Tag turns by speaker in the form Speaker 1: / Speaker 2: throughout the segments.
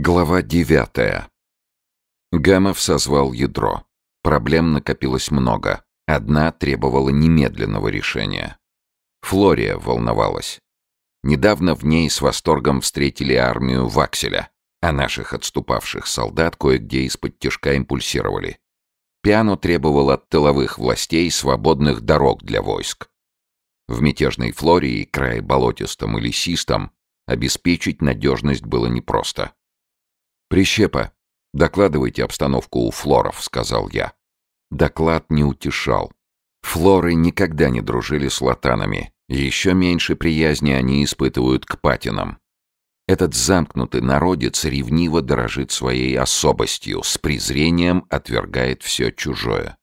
Speaker 1: Глава девятая. Гамов созвал ядро. Проблем накопилось много. Одна требовала немедленного решения. Флория волновалась. Недавно в ней с восторгом встретили армию Вакселя, а наших отступавших солдат кое-где из-под тяжка импульсировали. Пиано требовал от тыловых властей свободных дорог для войск. В мятежной Флории, крае болотистом и лесистом, обеспечить надежность было непросто. «Прищепа, докладывайте обстановку у флоров», — сказал я. Доклад не утешал. Флоры никогда не дружили с латанами, еще меньше приязни они испытывают к патинам. Этот замкнутый народец ревниво дорожит своей особостью, с презрением отвергает все чужое.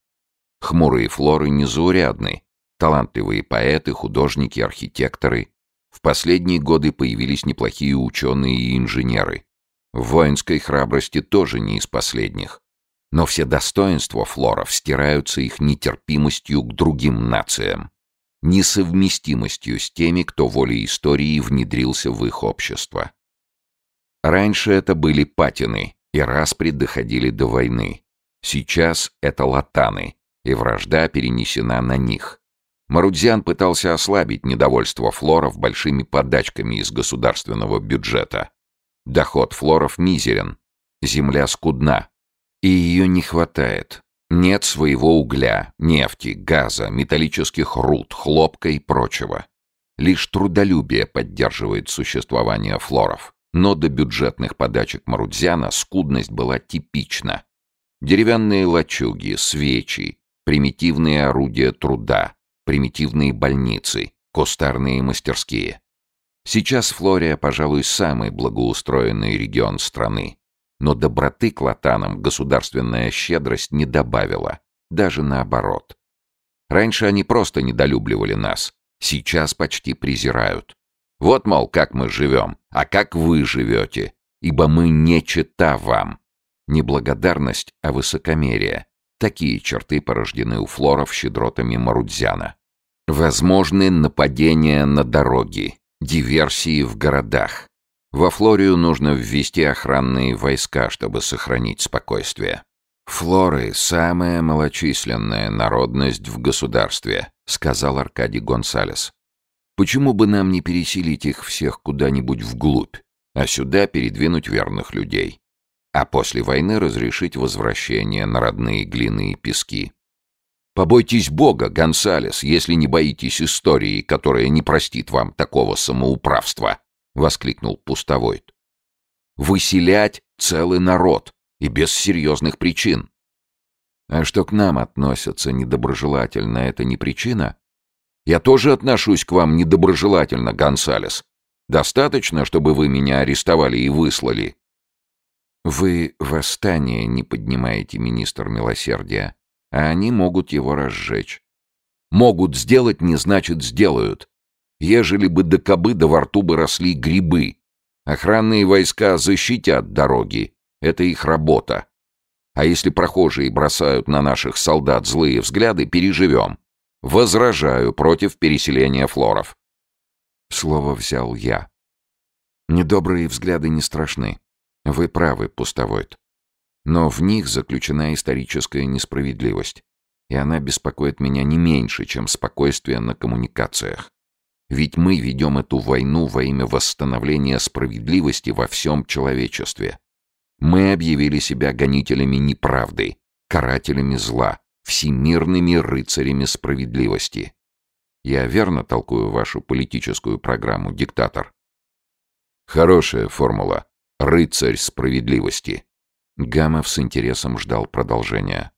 Speaker 1: Хмурые флоры незаурядны, талантливые поэты, художники, архитекторы. В последние годы появились неплохие ученые и инженеры. В воинской храбрости тоже не из последних. Но все достоинства флоров стираются их нетерпимостью к другим нациям, несовместимостью с теми, кто волей истории внедрился в их общество. Раньше это были патины, и распри доходили до войны. Сейчас это латаны, и вражда перенесена на них. Марудзян пытался ослабить недовольство флоров большими подачками из государственного бюджета. Доход флоров мизерен. Земля скудна. И ее не хватает. Нет своего угля, нефти, газа, металлических руд, хлопка и прочего. Лишь трудолюбие поддерживает существование флоров. Но до бюджетных подачек Марудзяна скудность была типична. Деревянные лачуги, свечи, примитивные орудия труда, примитивные больницы, кустарные мастерские. Сейчас Флория, пожалуй, самый благоустроенный регион страны. Но доброты к латанам государственная щедрость не добавила, даже наоборот. Раньше они просто недолюбливали нас, сейчас почти презирают. Вот, мол, как мы живем, а как вы живете, ибо мы не чита вам. Не благодарность, а высокомерие. Такие черты порождены у флоров щедротами Марудзяна. Возможны нападения на дороги, диверсии в городах. Во Флорию нужно ввести охранные войска, чтобы сохранить спокойствие. «Флоры — самая малочисленная народность в государстве», — сказал Аркадий Гонсалес. «Почему бы нам не переселить их всех куда-нибудь вглубь, а сюда передвинуть верных людей, а после войны разрешить возвращение на родные глины и пески?» Побойтесь Бога, Гонсалес, если не боитесь истории, которая не простит вам такого самоуправства, воскликнул пустовойт. Выселять целый народ и без серьезных причин. А что к нам относятся недоброжелательно, это не причина? Я тоже отношусь к вам недоброжелательно, Гонсалес. Достаточно, чтобы вы меня арестовали и выслали. Вы восстание не поднимаете, министр милосердия а они могут его разжечь. Могут сделать, не значит сделают. Ежели бы до кобы до во рту бы росли грибы. Охранные войска защитят дороги. Это их работа. А если прохожие бросают на наших солдат злые взгляды, переживем. Возражаю против переселения флоров. Слово взял я. Недобрые взгляды не страшны. Вы правы, пустовойт. Но в них заключена историческая несправедливость. И она беспокоит меня не меньше, чем спокойствие на коммуникациях. Ведь мы ведем эту войну во имя восстановления справедливости во всем человечестве. Мы объявили себя гонителями неправды, карателями зла, всемирными рыцарями справедливости. Я верно толкую вашу политическую программу, диктатор? Хорошая формула. Рыцарь справедливости. Гамов с интересом ждал продолжения.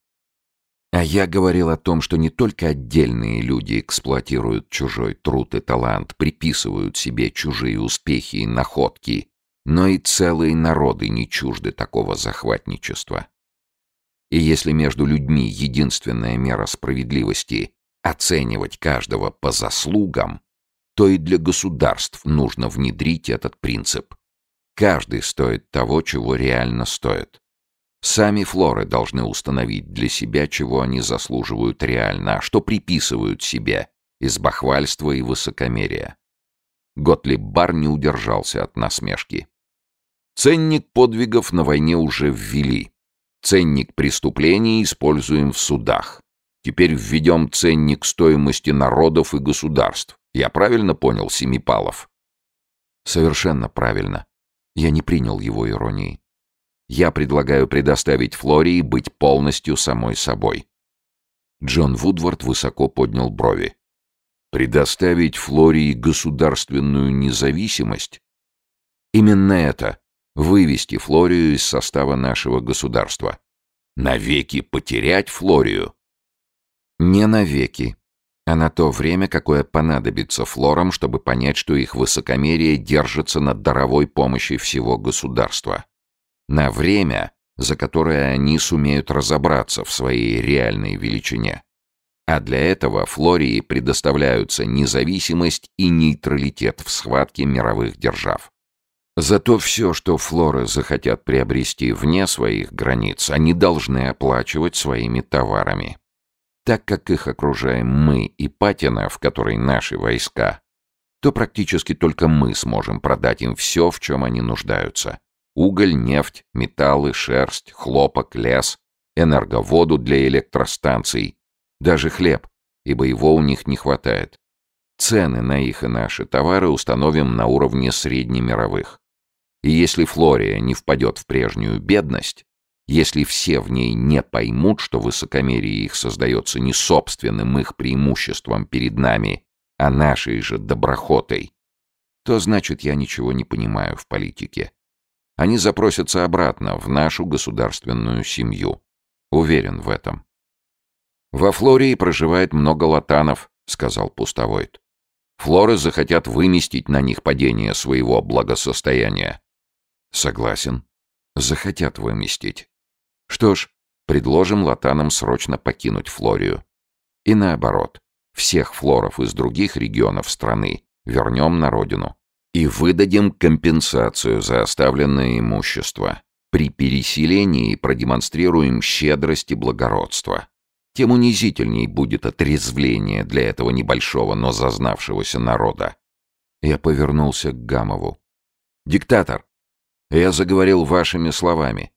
Speaker 1: А я говорил о том, что не только отдельные люди эксплуатируют чужой труд и талант, приписывают себе чужие успехи и находки, но и целые народы не чужды такого захватничества. И если между людьми единственная мера справедливости — оценивать каждого по заслугам, то и для государств нужно внедрить этот принцип. Каждый стоит того, чего реально стоит. Сами флоры должны установить для себя, чего они заслуживают реально, а что приписывают себе из бахвальства и высокомерия. Готлиб Бар не удержался от насмешки. Ценник подвигов на войне уже ввели. Ценник преступлений используем в судах. Теперь введем ценник стоимости народов и государств. Я правильно понял, Семипалов? Совершенно правильно. Я не принял его иронии. Я предлагаю предоставить Флории быть полностью самой собой. Джон Вудвард высоко поднял брови. Предоставить Флории государственную независимость? Именно это. Вывести Флорию из состава нашего государства. Навеки потерять Флорию? Не навеки, а на то время, какое понадобится флорам, чтобы понять, что их высокомерие держится над даровой помощи всего государства. На время, за которое они сумеют разобраться в своей реальной величине. А для этого Флории предоставляются независимость и нейтралитет в схватке мировых держав. Зато все, что флоры захотят приобрести вне своих границ, они должны оплачивать своими товарами. Так как их окружаем мы и Патина, в которой наши войска, то практически только мы сможем продать им все, в чем они нуждаются. Уголь, нефть, металлы, шерсть, хлопок, лес, энерговоду для электростанций, даже хлеб, ибо его у них не хватает. Цены на их и наши товары установим на уровне среднемировых. И если Флория не впадет в прежнюю бедность, если все в ней не поймут, что высокомерие их создается не собственным их преимуществом перед нами, а нашей же доброхотой, то значит я ничего не понимаю в политике. Они запросятся обратно в нашу государственную семью. Уверен в этом. «Во Флории проживает много латанов», — сказал Пустовойт. «Флоры захотят выместить на них падение своего благосостояния. Согласен. Захотят выместить. Что ж, предложим латанам срочно покинуть Флорию. И наоборот, всех флоров из других регионов страны вернем на родину. И выдадим компенсацию за оставленное имущество. При переселении продемонстрируем щедрость и благородство. Тем унизительней будет отрезвление для этого небольшого, но зазнавшегося народа. Я повернулся к Гамову. «Диктатор, я заговорил вашими словами.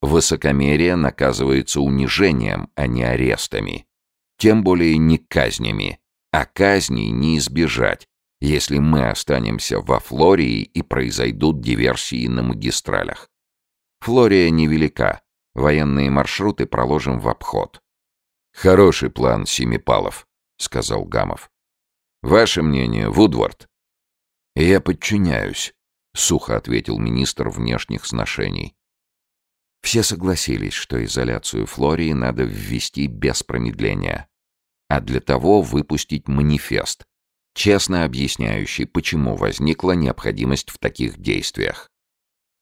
Speaker 1: Высокомерие наказывается унижением, а не арестами. Тем более не казнями. А казней не избежать, если мы останемся во Флории и произойдут диверсии на магистралях. Флория невелика. Военные маршруты проложим в обход. «Хороший план, Семипалов», — сказал Гамов. «Ваше мнение, Вудвард?» «Я подчиняюсь», — сухо ответил министр внешних сношений. Все согласились, что изоляцию Флории надо ввести без промедления, а для того выпустить манифест, честно объясняющий, почему возникла необходимость в таких действиях.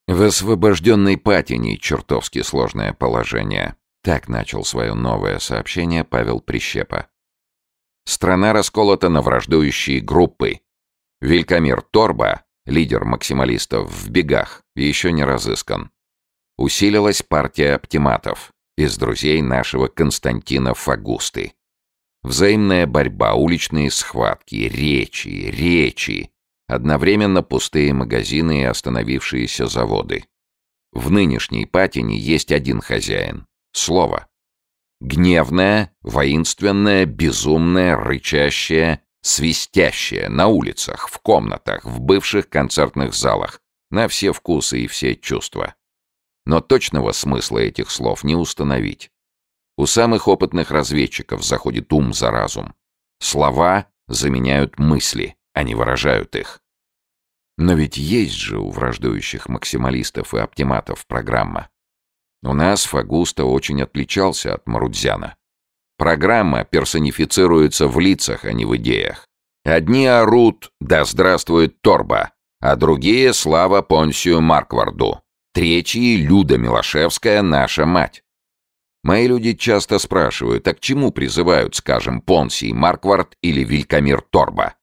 Speaker 1: В освобожденной Патине чертовски сложное положение. Так начал свое новое сообщение Павел Прищепа. Страна расколота на враждующие группы. Велькомир Торба лидер максималистов в бегах, еще не разыскан. Усилилась партия оптиматов из друзей нашего Константина Фагусты. Взаимная борьба, уличные схватки, речи, речи. Одновременно пустые магазины и остановившиеся заводы. В нынешней патине есть один хозяин — слово. Гневное, воинственное, безумное, рычащее, свистящее на улицах, в комнатах, в бывших концертных залах, на все вкусы и все чувства. Но точного смысла этих слов не установить. У самых опытных разведчиков заходит ум за разум. Слова заменяют мысли, они выражают их. Но ведь есть же у враждующих максималистов и оптиматов программа. У нас Фагуста очень отличался от Марудзяна. Программа персонифицируется в лицах, а не в идеях. Одни орут «Да здравствует Торба», а другие «Слава Понсию Маркварду», третьи «Люда Милошевская, наша мать». Мои люди часто спрашивают, а к чему призывают, скажем, Понсий Марквард или Вилькамир Торба?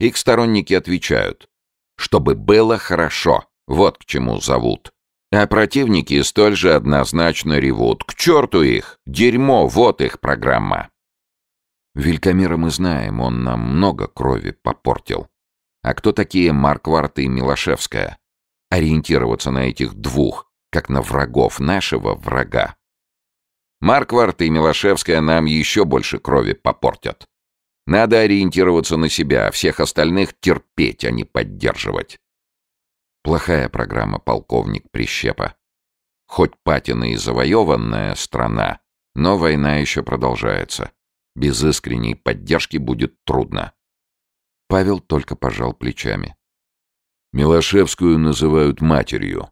Speaker 1: Их сторонники отвечают, чтобы было хорошо, вот к чему зовут. А противники столь же однозначно ревут. К черту их! Дерьмо, вот их программа. Велькомира мы знаем, он нам много крови попортил. А кто такие Маркварт и Милошевская? ориентироваться на этих двух, как на врагов нашего врага. Марквард и Милошевская нам еще больше крови попортят. Надо ориентироваться на себя, а всех остальных терпеть, а не поддерживать. Плохая программа, полковник Прищепа. Хоть Патина и завоеванная страна, но война еще продолжается. Без искренней поддержки будет трудно. Павел только пожал плечами. Милошевскую называют матерью.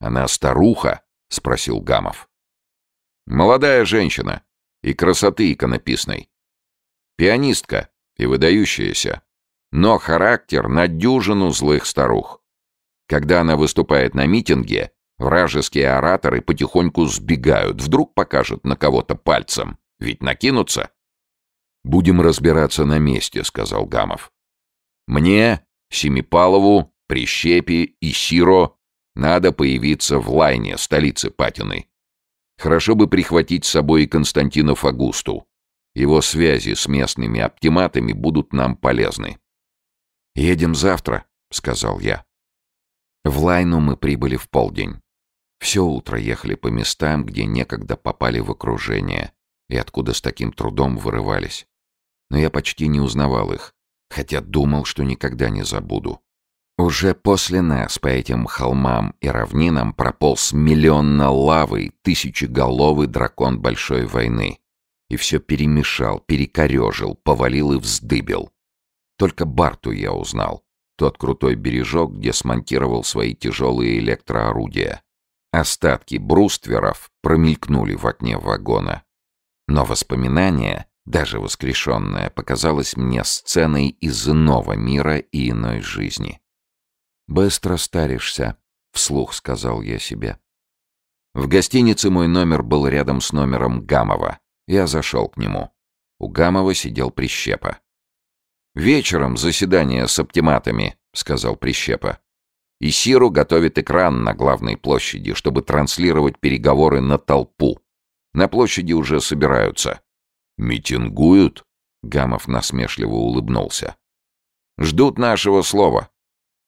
Speaker 1: Она старуха? Спросил Гамов. Молодая женщина. И красоты иконописной. Пианистка и выдающаяся. Но характер на дюжину злых старух. Когда она выступает на митинге, вражеские ораторы потихоньку сбегают, вдруг покажут на кого-то пальцем. Ведь накинутся. «Будем разбираться на месте», — сказал Гамов. «Мне, Семипалову, Прищепе и Сиро надо появиться в Лайне, столице Патины. Хорошо бы прихватить с собой и Константина Фагусту. Его связи с местными оптиматами будут нам полезны. «Едем завтра», — сказал я. В Лайну мы прибыли в полдень. Все утро ехали по местам, где некогда попали в окружение и откуда с таким трудом вырывались. Но я почти не узнавал их, хотя думал, что никогда не забуду. Уже после нас по этим холмам и равнинам прополз миллионно-лавый, тысячеголовый дракон Большой войны и все перемешал, перекорежил, повалил и вздыбил. Только Барту я узнал. Тот крутой бережок, где смонтировал свои тяжелые электроорудия. Остатки брустверов промелькнули в окне вагона. Но воспоминание, даже воскрешенное, показалось мне сценой из иного мира и иной жизни. «Быстро старишься», — вслух сказал я себе. В гостинице мой номер был рядом с номером Гамова. Я зашел к нему. У Гамова сидел Прищепа. «Вечером заседание с оптиматами», — сказал Прищепа. «И Сиру готовит экран на главной площади, чтобы транслировать переговоры на толпу. На площади уже собираются». «Митингуют?» — Гамов насмешливо улыбнулся. «Ждут нашего слова.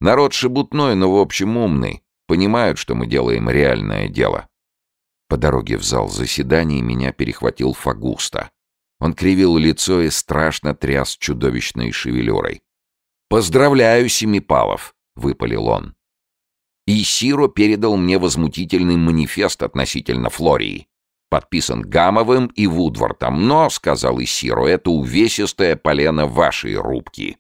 Speaker 1: Народ шебутной, но в общем умный. Понимают, что мы делаем реальное дело. По дороге в зал заседаний меня перехватил Фагуста. Он кривил лицо и страшно тряс чудовищной шевелюрой. «Поздравляю, Семипалов!» — выпалил он. И Сиро передал мне возмутительный манифест относительно Флории. Подписан Гамовым и Вудвортом, но, — сказал Исиро, — это увесистое полено вашей рубки.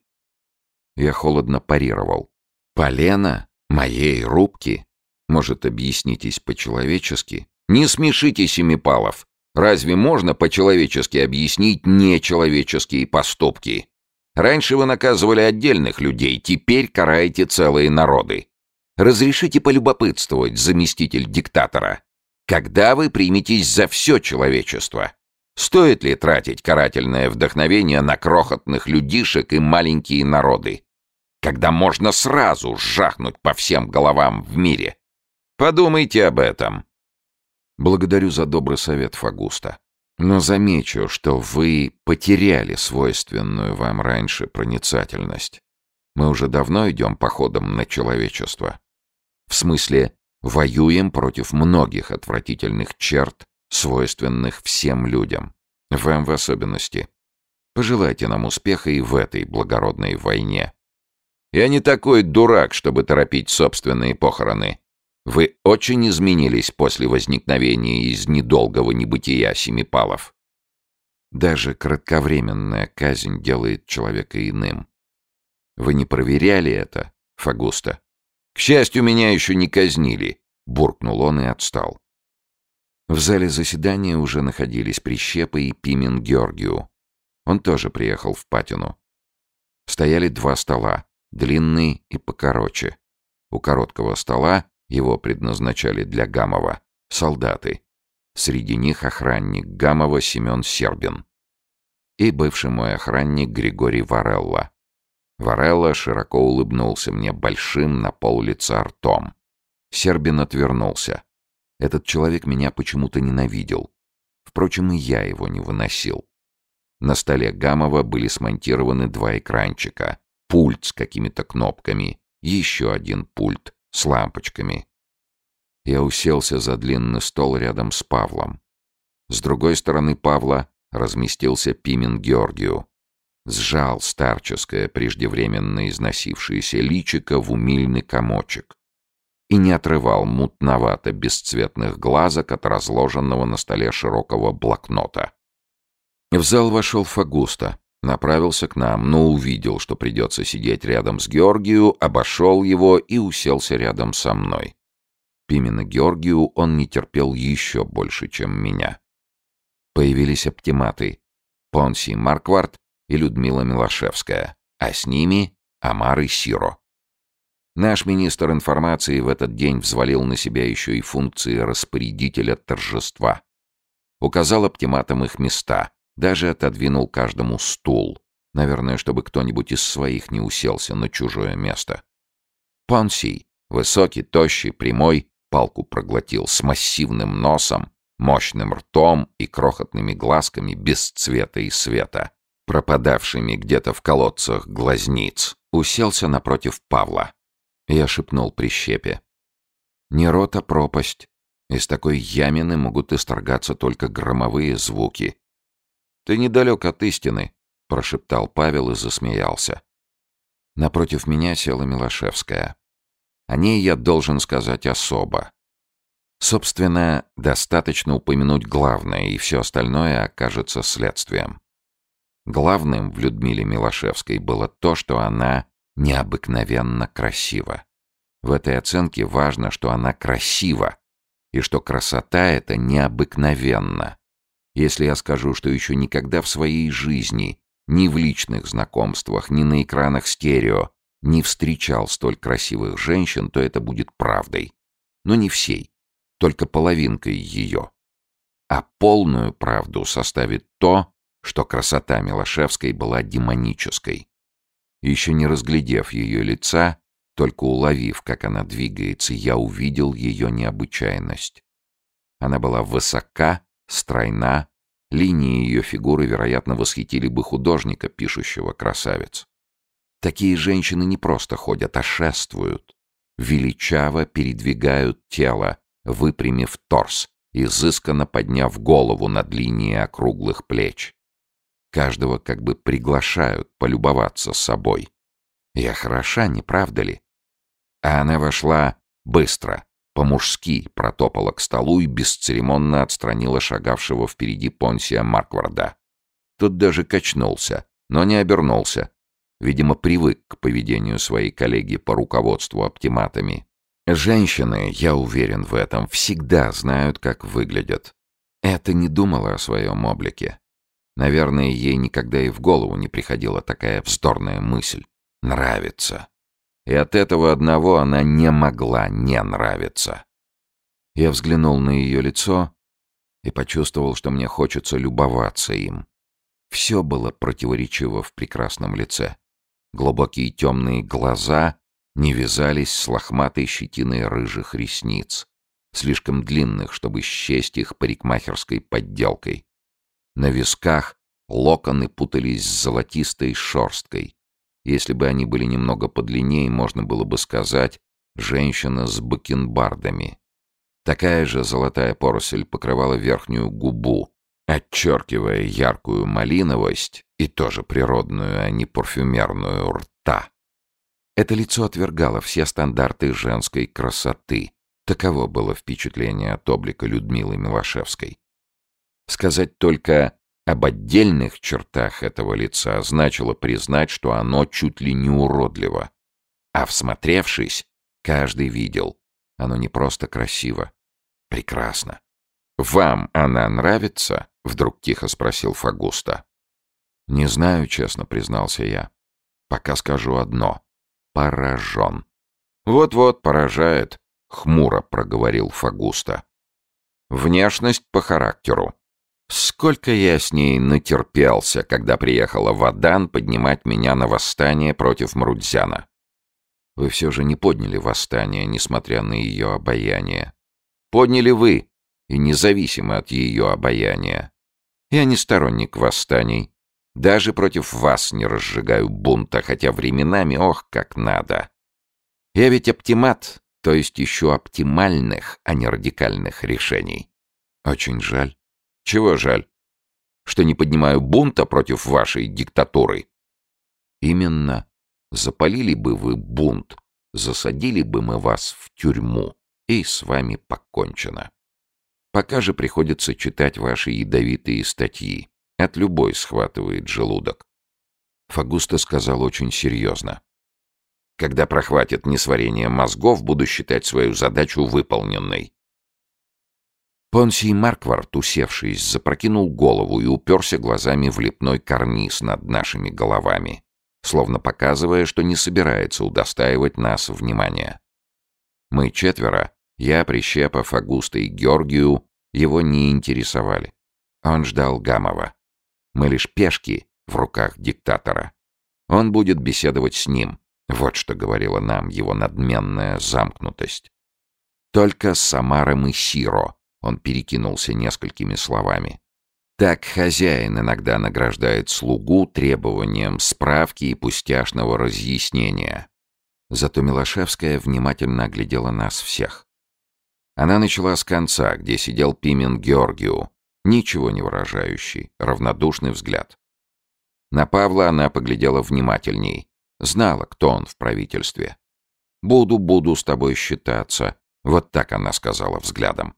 Speaker 1: Я холодно парировал. Полено? Моей рубки? Может, объяснитесь по-человечески? Не смешите, Семипалов. Разве можно по-человечески объяснить нечеловеческие поступки? Раньше вы наказывали отдельных людей, теперь караете целые народы. Разрешите полюбопытствовать, заместитель диктатора. Когда вы приметесь за все человечество? Стоит ли тратить карательное вдохновение на крохотных людишек и маленькие народы? Когда можно сразу жахнуть по всем головам в мире? Подумайте об этом. Благодарю за добрый совет, Фагуста. Но замечу, что вы потеряли свойственную вам раньше проницательность. Мы уже давно идем походом на человечество. В смысле, воюем против многих отвратительных черт, свойственных всем людям. Вам в особенности. Пожелайте нам успеха и в этой благородной войне. Я не такой дурак, чтобы торопить собственные похороны. Вы очень изменились после возникновения из недолгого небытия Семипалов. Даже кратковременная казнь делает человека иным. Вы не проверяли это, Фагуста? К счастью, меня еще не казнили, буркнул он и отстал. В зале заседания уже находились Прищепа и Пимен Георгию. Он тоже приехал в Патину. Стояли два стола, длинный и покороче. У короткого стола его предназначали для Гамова. Солдаты. Среди них охранник Гамова Семен Сербин. И бывший мой охранник Григорий Варелла. Варелла широко улыбнулся мне большим на пол лица ртом. Сербин отвернулся. Этот человек меня почему-то ненавидел. Впрочем, и я его не выносил. На столе Гамова были смонтированы два экранчика. Пульт с какими-то кнопками. Еще один пульт с лампочками. Я уселся за длинный стол рядом с Павлом. С другой стороны Павла разместился Пимен Георгию. Сжал старческое, преждевременно износившееся личико в умильный комочек и не отрывал мутновато бесцветных глазок от разложенного на столе широкого блокнота. В зал вошел Фагуста, направился к нам, но увидел, что придется сидеть рядом с Георгию, обошел его и уселся рядом со мной. Пимена Георгию он не терпел еще больше, чем меня. Появились оптиматы Понси Марквард и Людмила Милошевская, а с ними Амар и Сиро. Наш министр информации в этот день взвалил на себя еще и функции распорядителя торжества. Указал оптиматам их места, даже отодвинул каждому стул, наверное, чтобы кто-нибудь из своих не уселся на чужое место. Понсий, высокий, тощий, прямой, палку проглотил с массивным носом, мощным ртом и крохотными глазками без цвета и света, пропадавшими где-то в колодцах глазниц, уселся напротив Павла. Я шепнул прищепе. Не рот, а пропасть. Из такой ямины могут исторгаться только громовые звуки. «Ты недалек от истины», — прошептал Павел и засмеялся. Напротив меня села Милошевская. О ней я должен сказать особо. Собственно, достаточно упомянуть главное, и все остальное окажется следствием. Главным в Людмиле Милошевской было то, что она необыкновенно красива. В этой оценке важно, что она красива, и что красота эта необыкновенна. Если я скажу, что еще никогда в своей жизни, ни в личных знакомствах, ни на экранах стерео, не встречал столь красивых женщин, то это будет правдой. Но не всей, только половинкой ее. А полную правду составит то, что красота Милошевской была демонической. Еще не разглядев ее лица, только уловив, как она двигается, я увидел ее необычайность. Она была высока, стройна, линии ее фигуры, вероятно, восхитили бы художника, пишущего красавец. Такие женщины не просто ходят, а шествуют. Величаво передвигают тело, выпрямив торс, изысканно подняв голову над линией округлых плеч. Каждого как бы приглашают полюбоваться собой. Я хороша, не правда ли? А она вошла быстро, по-мужски протопала к столу и бесцеремонно отстранила шагавшего впереди Понсия Маркварда. Тот даже качнулся, но не обернулся. Видимо, привык к поведению своей коллеги по руководству оптиматами. Женщины, я уверен в этом, всегда знают, как выглядят. Это не думала о своем облике. Наверное, ей никогда и в голову не приходила такая вздорная мысль. Нравится. И от этого одного она не могла не нравиться. Я взглянул на ее лицо и почувствовал, что мне хочется любоваться им. Все было противоречиво в прекрасном лице. Глубокие темные глаза не вязались с лохматой щетиной рыжих ресниц, слишком длинных, чтобы счесть их парикмахерской подделкой. На висках локоны путались с золотистой шерсткой. Если бы они были немного подлиннее, можно было бы сказать «женщина с бакенбардами». Такая же золотая поросль покрывала верхнюю губу, отчеркивая яркую малиновость и тоже природную, а не парфюмерную рта. Это лицо отвергало все стандарты женской красоты. Таково было впечатление от облика Людмилы Милошевской. Сказать только об отдельных чертах этого лица значило признать, что оно чуть ли не уродливо. А всмотревшись, каждый видел, оно не просто красиво, прекрасно. «Вам она нравится?» — вдруг тихо спросил Фагуста. «Не знаю, честно признался я. Пока скажу одно. Поражен». «Вот-вот, поражает», — хмуро проговорил Фагуста. «Внешность по характеру. Сколько я с ней натерпелся, когда приехала в Адан поднимать меня на восстание против Мрудзяна. Вы все же не подняли восстание, несмотря на ее обаяние. Подняли вы, и независимо от ее обаяния. Я не сторонник восстаний. Даже против вас не разжигаю бунта, хотя временами, ох, как надо. Я ведь оптимат, То есть еще оптимальных, а не радикальных решений. Очень жаль. Чего жаль? Что не поднимаю бунта против вашей диктатуры? Именно. Запалили бы вы бунт, засадили бы мы вас в тюрьму, и с вами покончено. Пока же приходится читать ваши ядовитые статьи. От любой схватывает желудок. Фагуста сказал очень серьезно. Когда прохватит несварение мозгов, буду считать свою задачу выполненной. Понсий Марквард, усевшись, запрокинул голову и уперся глазами в лепной карниз над нашими головами, словно показывая, что не собирается удостаивать нас внимания. Мы четверо, я, Прищепов, Агуста и Георгию, его не интересовали. Он ждал Гамова. Мы лишь пешки в руках диктатора. Он будет беседовать с ним. Вот что говорила нам его надменная замкнутость. Только с Самаром и Сиро он перекинулся несколькими словами. Так хозяин иногда награждает слугу требованием справки и пустяшного разъяснения. Зато Милошевская внимательно оглядела нас всех. Она начала с конца, где сидел Пимен Георгию, ничего не выражающий, равнодушный взгляд. На Павла она поглядела внимательней, знала, кто он в правительстве. «Буду, буду с тобой считаться», — вот так она сказала взглядом.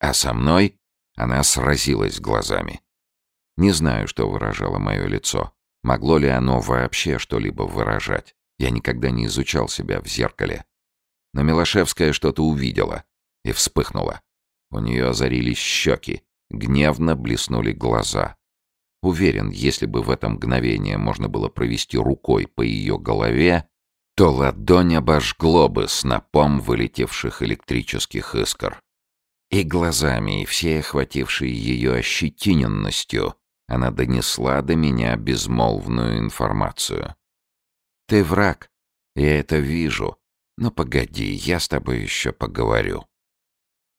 Speaker 1: А со мной она сразилась глазами. Не знаю, что выражало мое лицо. Могло ли оно вообще что-либо выражать? Я никогда не изучал себя в зеркале. Но Милошевская что-то увидела и вспыхнула. У нее озарились щеки, гневно блеснули глаза. Уверен, если бы в это мгновение можно было провести рукой по ее голове, то ладонь обожгло бы снопом вылетевших электрических искр. И глазами, и всей охватившей ее ощетиненностью, она донесла до меня безмолвную информацию. «Ты враг, я это вижу, но погоди, я с тобой еще поговорю».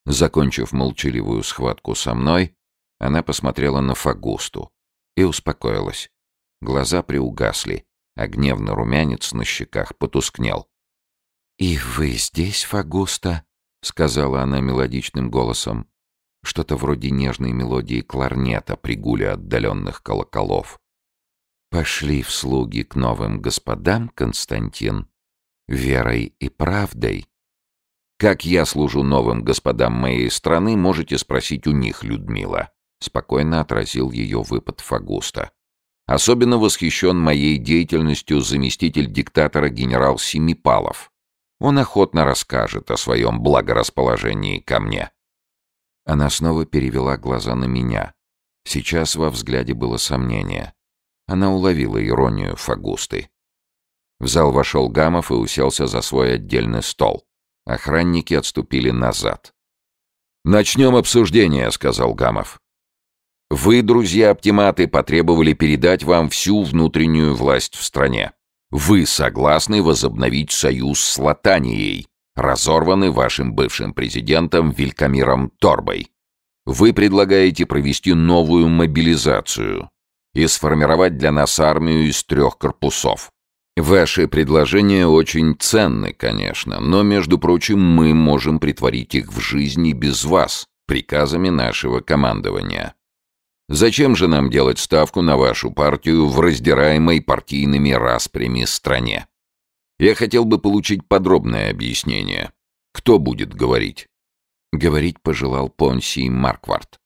Speaker 1: Закончив молчаливую схватку со мной, она посмотрела на Фагусту и успокоилась. Глаза приугасли, а гневный румянец на щеках потускнел. «И вы здесь, Фагуста?» — сказала она мелодичным голосом. Что-то вроде нежной мелодии кларнета при гуле отдаленных колоколов. «Пошли в слуги к новым господам, Константин, верой и правдой». «Как я служу новым господам моей страны, можете спросить у них, Людмила», — спокойно отразил ее выпад Фагуста. «Особенно восхищен моей деятельностью заместитель диктатора генерал Семипалов он охотно расскажет о своем благорасположении ко мне. Она снова перевела глаза на меня. Сейчас во взгляде было сомнение. Она уловила иронию Фагусты. В зал вошел Гамов и уселся за свой отдельный стол. Охранники отступили назад. «Начнем обсуждение», — сказал Гамов. «Вы, друзья-оптиматы, потребовали передать вам всю внутреннюю власть в стране. Вы согласны возобновить союз с Латанией, разорванный вашим бывшим президентом Вилькамиром Торбой. Вы предлагаете провести новую мобилизацию и сформировать для нас армию из трех корпусов. Ваши предложения очень ценны, конечно, но, между прочим, мы можем притворить их в жизни без вас, приказами нашего командования. Зачем же нам делать ставку на вашу партию в раздираемой партийными распрями стране? Я хотел бы получить подробное объяснение. Кто будет говорить?» Говорить пожелал Понсий Марквард.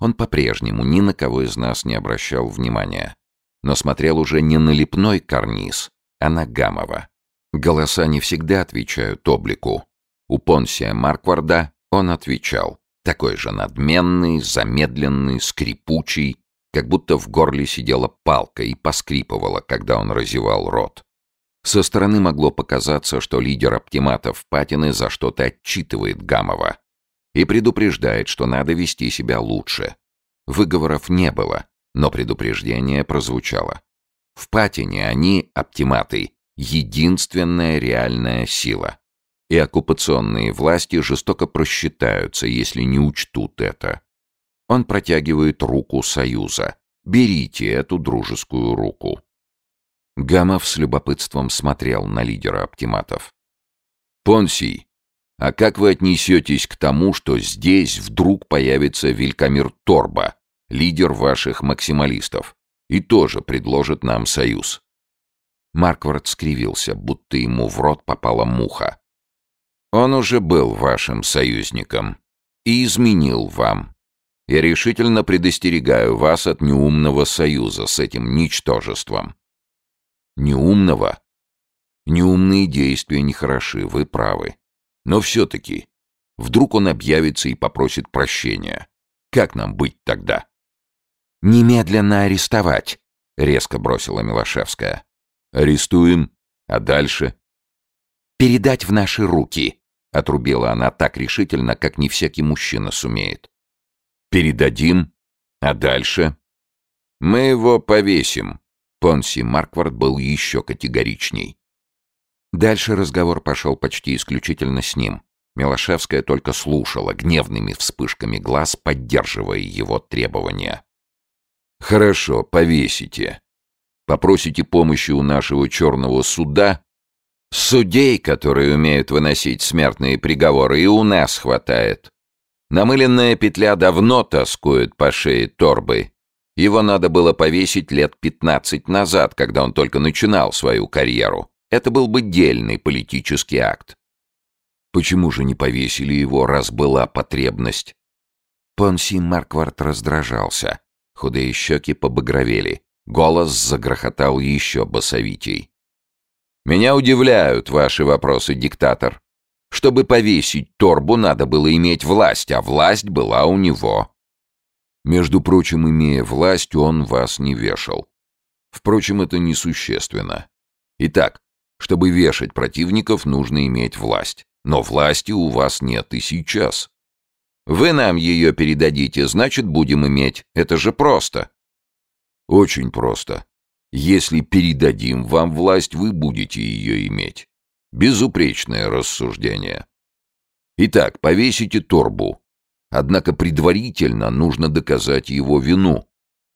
Speaker 1: Он по-прежнему ни на кого из нас не обращал внимания, но смотрел уже не на лепной карниз, а на Гамова. Голоса не всегда отвечают облику. У Понсия Маркварда он отвечал. Такой же надменный, замедленный, скрипучий, как будто в горле сидела палка и поскрипывала, когда он разевал рот. Со стороны могло показаться, что лидер оптиматов Патины за что-то отчитывает Гамова и предупреждает, что надо вести себя лучше. Выговоров не было, но предупреждение прозвучало. В Патине они, оптиматы, единственная реальная сила и оккупационные власти жестоко просчитаются, если не учтут это. Он протягивает руку Союза. Берите эту дружескую руку. Гамов с любопытством смотрел на лидера оптиматов. «Понсий, А как вы отнесетесь к тому, что здесь вдруг появится Вилькамир Торба, лидер ваших максималистов, и тоже предложит нам союз?»
Speaker 2: Марквард скривился, будто ему в рот попала муха.
Speaker 1: «Он уже был вашим союзником и изменил вам. Я решительно предостерегаю вас от неумного союза с этим ничтожеством». «Неумного?» «Неумные действия нехороши, вы правы. Но все-таки, вдруг он объявится и попросит прощения. Как нам быть тогда?»
Speaker 2: «Немедленно арестовать», — резко бросила Милошевская.
Speaker 1: «Арестуем. А дальше?»
Speaker 2: «Передать в наши руки», — отрубила она так решительно, как не всякий мужчина сумеет.
Speaker 1: «Передадим. А дальше?» «Мы его повесим». Понси Марквард был еще категоричней.
Speaker 2: Дальше разговор пошел почти исключительно с ним. Милошевская только слушала, гневными вспышками глаз поддерживая его требования.
Speaker 1: «Хорошо, повесите. Попросите помощи у нашего черного суда. Судей, которые умеют выносить смертные приговоры, и у нас хватает. Намыленная петля давно тоскует по шее торбы. Его надо было повесить лет пятнадцать назад, когда он только начинал свою карьеру. Это был бы дельный политический акт. Почему же не повесили его, раз была потребность?
Speaker 2: Понси Марквард раздражался. Худые щеки побагровели. Голос загрохотал еще басовитей.
Speaker 1: «Меня удивляют ваши вопросы, диктатор. Чтобы повесить торбу, надо было иметь власть, а власть была у него. Между прочим, имея власть, он вас не вешал. Впрочем, это несущественно. Итак, чтобы вешать противников, нужно иметь власть. Но власти у вас нет и сейчас. Вы нам ее передадите, значит, будем иметь. Это же просто. Очень просто. Если передадим вам власть, вы будете ее иметь. Безупречное рассуждение. Итак, повесите торбу. Однако предварительно нужно доказать его вину.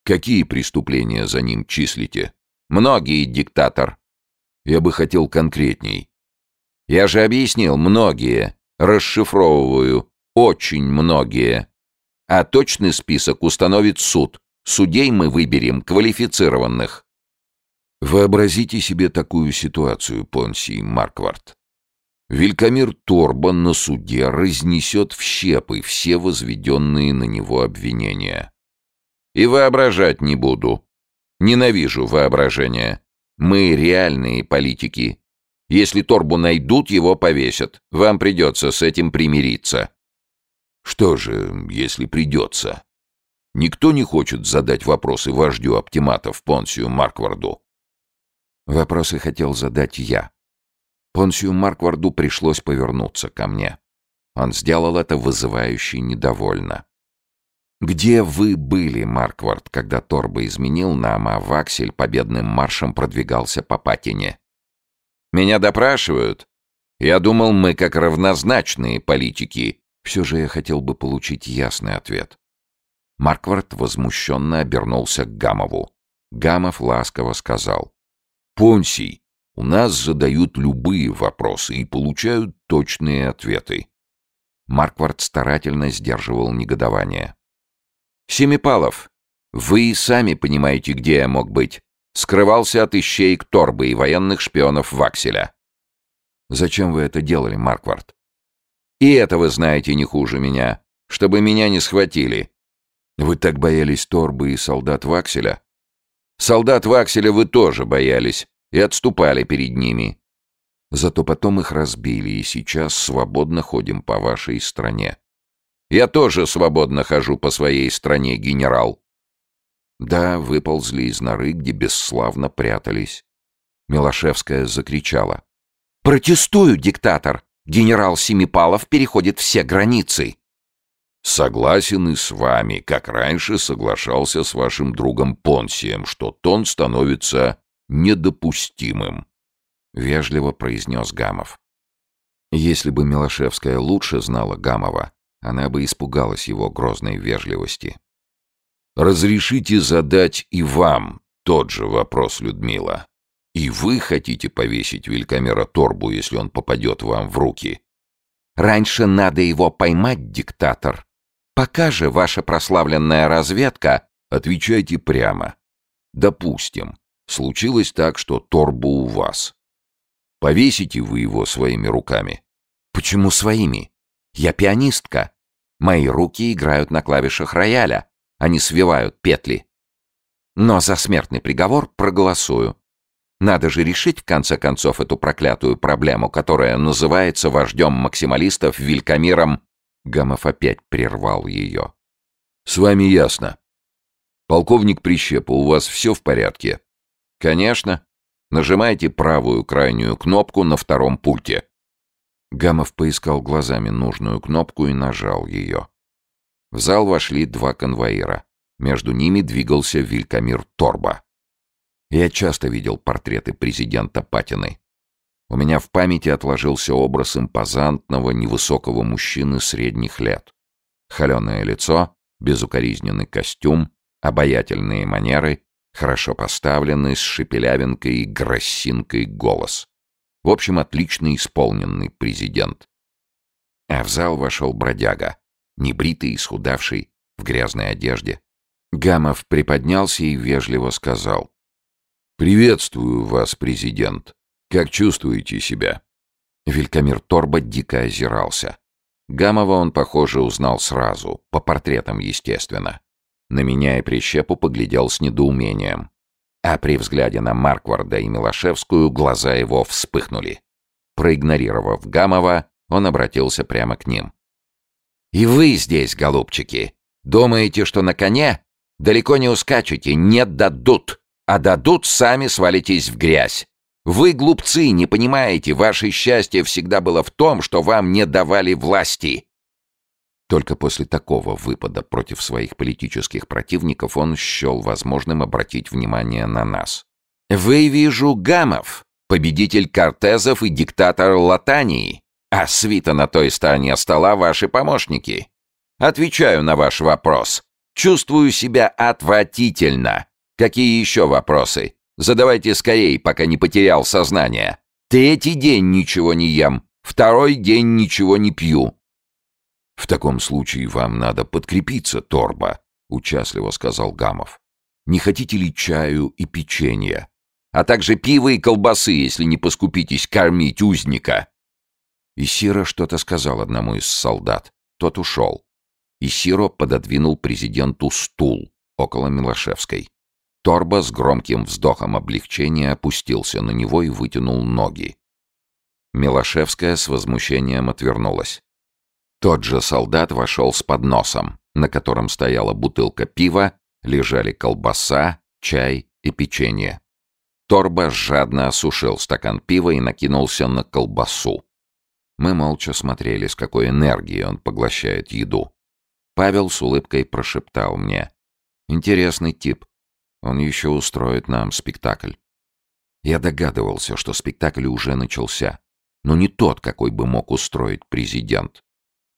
Speaker 1: Какие преступления за ним числите? Многие, диктатор. Я бы хотел конкретней. Я же объяснил, многие. Расшифровываю. Очень многие. А точный список установит суд. Судей мы выберем квалифицированных. Вообразите себе такую ситуацию, Понси Марквард. Велькамир Торба на суде разнесет в щепы все возведенные на него обвинения. И воображать не буду. Ненавижу воображение. Мы реальные политики. Если Торбу найдут, его повесят. Вам придется с этим примириться. Что же, если придется? Никто не хочет задать вопросы вождю оптиматов Понсию Маркварду.
Speaker 2: Вопросы хотел задать я. Понсию Маркварду пришлось повернуться ко мне. Он сделал это вызывающе недовольно. «Где вы были, Марквард, когда Торба изменил нам, а Ваксель победным маршем продвигался по Патине?»
Speaker 1: «Меня допрашивают. Я думал, мы как равнозначные политики».
Speaker 2: Все же я хотел бы получить ясный ответ. Марквард возмущенно обернулся к Гамову. Гамов ласково сказал.
Speaker 1: «Понсий, у нас задают любые вопросы и получают точные ответы».
Speaker 2: Марквард старательно сдерживал негодование.
Speaker 1: «Семипалов, вы и сами понимаете, где я мог быть. Скрывался от ищеек Торбы и военных шпионов Вакселя».
Speaker 2: «Зачем вы это делали, Марквард?»
Speaker 1: «И это вы знаете не хуже меня. Чтобы меня не схватили.
Speaker 2: Вы так боялись Торбы и солдат Вакселя?
Speaker 1: Солдат Вакселя вы тоже боялись и отступали перед ними.
Speaker 2: Зато потом их разбили, и сейчас свободно ходим по вашей стране.
Speaker 1: Я тоже свободно хожу по своей стране, генерал.
Speaker 2: Да, выползли из норы, где бесславно прятались. Милошевская закричала. «Протестую, диктатор! Генерал Семипалов переходит все границы!»
Speaker 1: Согласен и с вами, как раньше соглашался с вашим другом Понсием, что тон становится недопустимым. Вежливо произнес Гамов.
Speaker 2: Если бы Милошевская лучше знала Гамова, она бы испугалась его грозной вежливости.
Speaker 1: «Разрешите задать и вам тот же вопрос, Людмила. И вы хотите повесить Велькамера Торбу, если он попадет вам в руки?» Раньше надо его поймать, диктатор. Пока же ваша прославленная разведка...
Speaker 2: Отвечайте прямо. Допустим, случилось так, что торбу у вас. Повесите вы его своими руками.
Speaker 1: Почему своими? Я пианистка. Мои руки играют на клавишах рояля. Они свивают петли. Но за смертный приговор проголосую. Надо же решить, в конце концов, эту проклятую проблему, которая называется вождем максималистов Вилькамиром. Гамов опять прервал ее.
Speaker 2: «С вами ясно. Полковник Прищепа, у вас все в порядке?» «Конечно. Нажимайте правую крайнюю кнопку на втором пульте».
Speaker 1: Гамов поискал глазами нужную кнопку и нажал ее. В зал вошли два конвоира. Между ними двигался Вилькамир Торба. Я часто видел портреты президента Патины. У меня в памяти отложился образ импозантного, невысокого мужчины средних лет. Холеное лицо, безукоризненный костюм, обаятельные манеры, хорошо поставленный, с шепелявинкой и гроссинкой голос. В общем, отлично исполненный президент. А в зал вошел бродяга, небритый, исхудавший, в грязной одежде. Гамов приподнялся и вежливо сказал.
Speaker 2: «Приветствую вас, президент. Как чувствуете себя?»
Speaker 1: Велькамир Торба дико озирался. Гамова он, похоже, узнал сразу, по портретам, естественно. На меня и Прищепу поглядел с недоумением. А при взгляде на Маркварда и Милошевскую глаза его вспыхнули. Проигнорировав Гамова, он обратился прямо к ним. «И вы здесь, голубчики, думаете, что на коне? Далеко не ускачете, не дадут!» а дадут, сами свалитесь в грязь. Вы, глупцы, не понимаете, ваше счастье всегда было в том, что вам не давали власти. Только после такого выпада против своих политических противников он счел возможным обратить внимание на нас. «Вы, вижу, Гамов, победитель Кортезов и диктатор Латании, а свита на той стороне стола ваши помощники. Отвечаю на ваш вопрос. Чувствую себя отвратительно. Какие еще вопросы? Задавайте скорей, пока не потерял сознание. Третий день ничего не ем, второй день ничего не пью.
Speaker 2: В таком случае вам надо подкрепиться, Торба, участливо сказал Гамов. Не хотите ли чаю и печенья?
Speaker 1: А также пива и колбасы, если не поскупитесь кормить узника. Исиро что-то сказал одному из солдат. Тот ушел. Исиро пододвинул президенту стул около Милошевской. Торба с громким вздохом облегчения опустился на него и вытянул ноги. Милошевская с возмущением отвернулась. Тот же солдат вошел с подносом, на котором стояла бутылка пива, лежали колбаса, чай и печенье. Торба жадно осушил стакан пива и накинулся на колбасу. Мы молча смотрели, с какой энергией он поглощает еду. Павел с улыбкой прошептал мне. «Интересный тип. Он еще устроит нам спектакль. Я догадывался, что спектакль уже начался, но не тот, какой бы мог устроить президент.